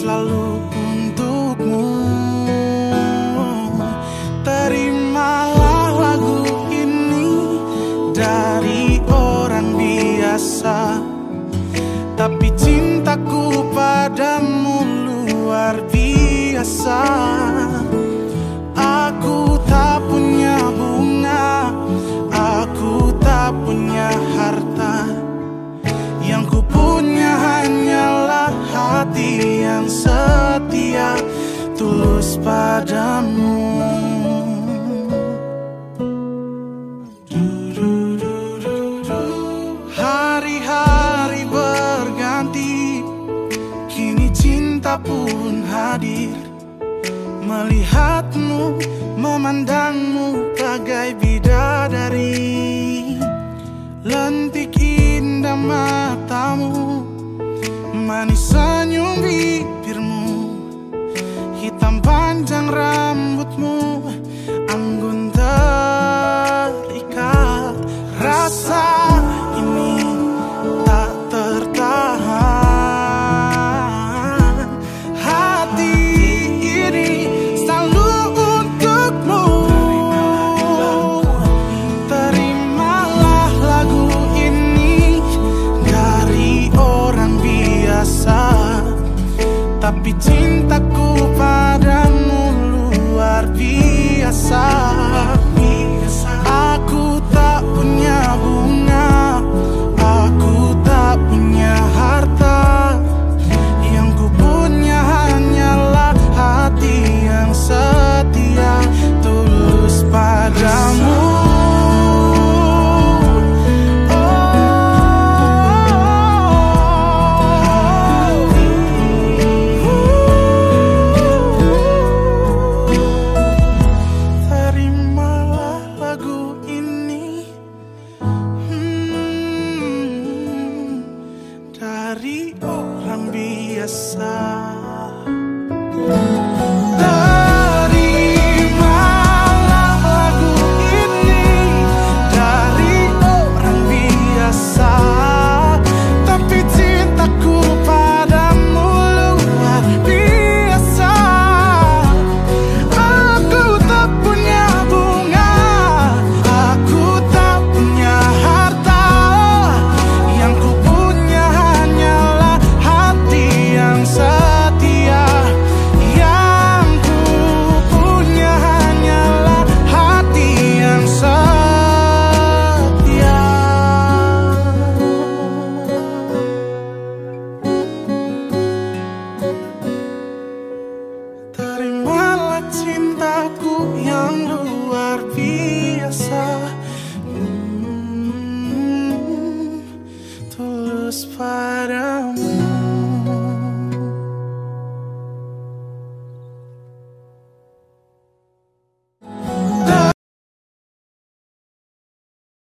selalu untukmu. Terimalah lagu ini dari orang biasa. Tapi cintaku padamu luar biasa padamu. Hari-hari berganti Kini cinta pun hadir. Melihatmu, memandangmu bagai bidadari. Lentik indah Hitam panjang rambutmu Anggun terikat. Rasa ini tak tertahan. Hati ini selalu untukmu. Terimalah lagu ini dari orang biasa. Tapi cintaku Dari orang biasa